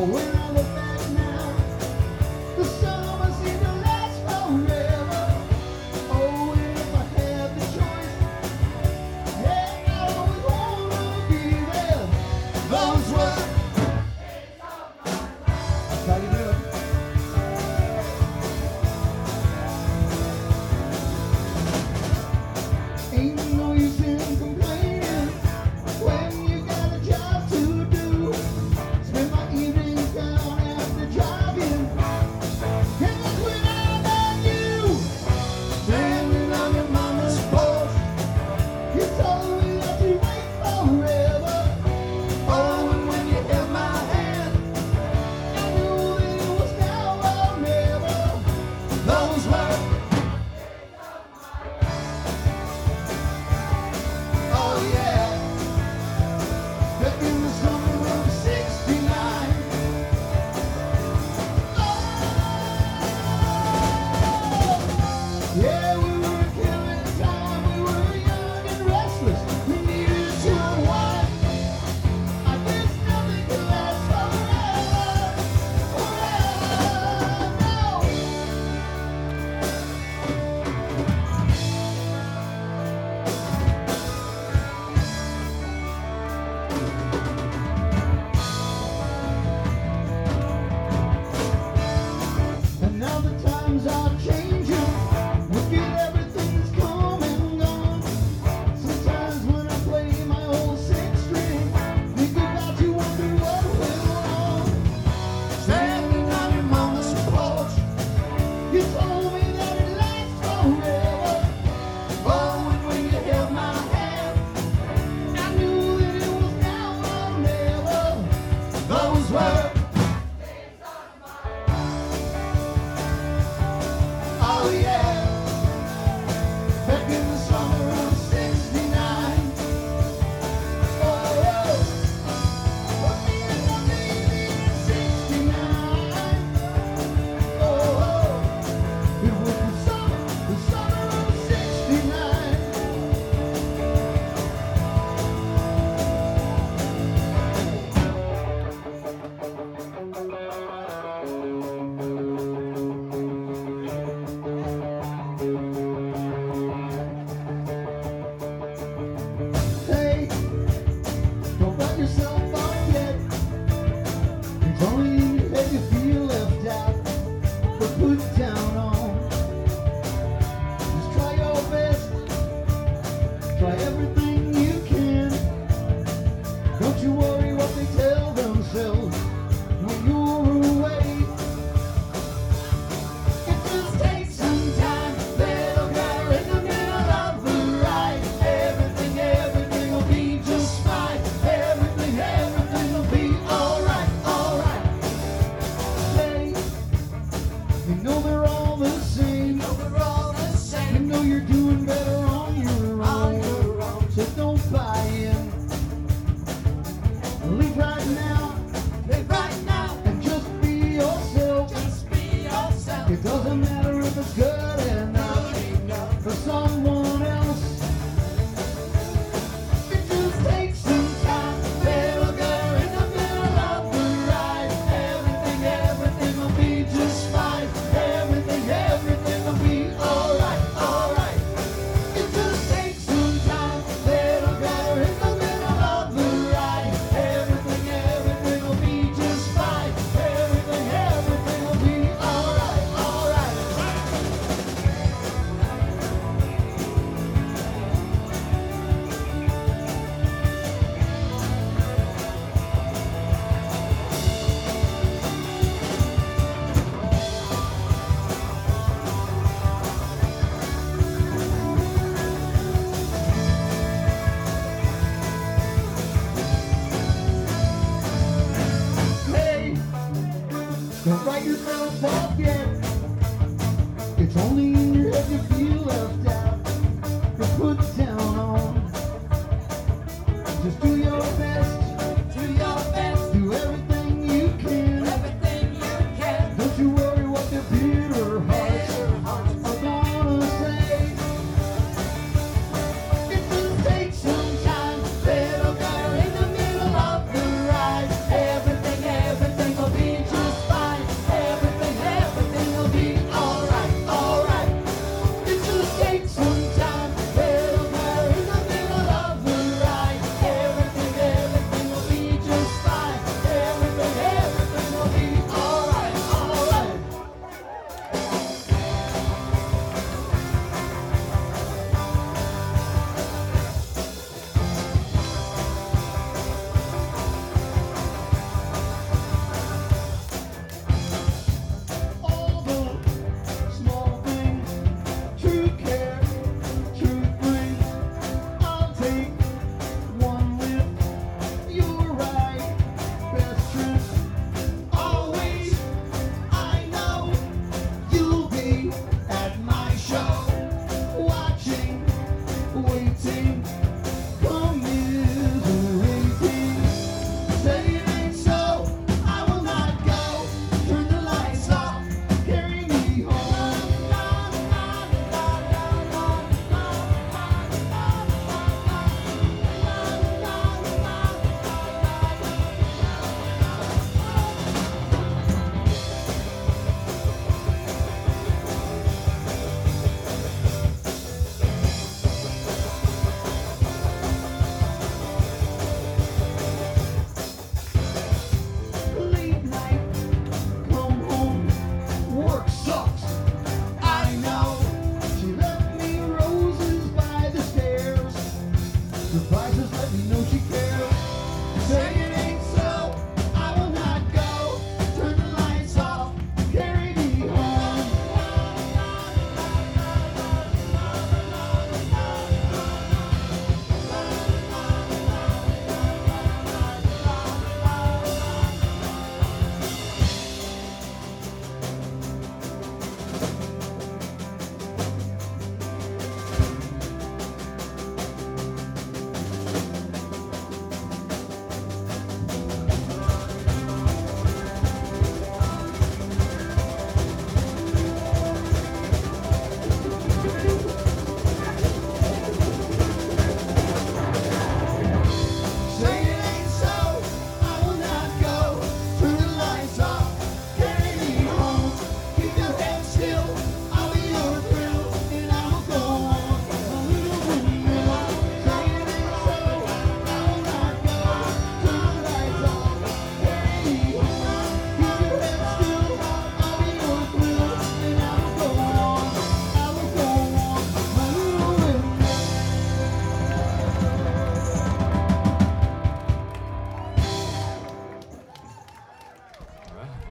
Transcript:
Oh,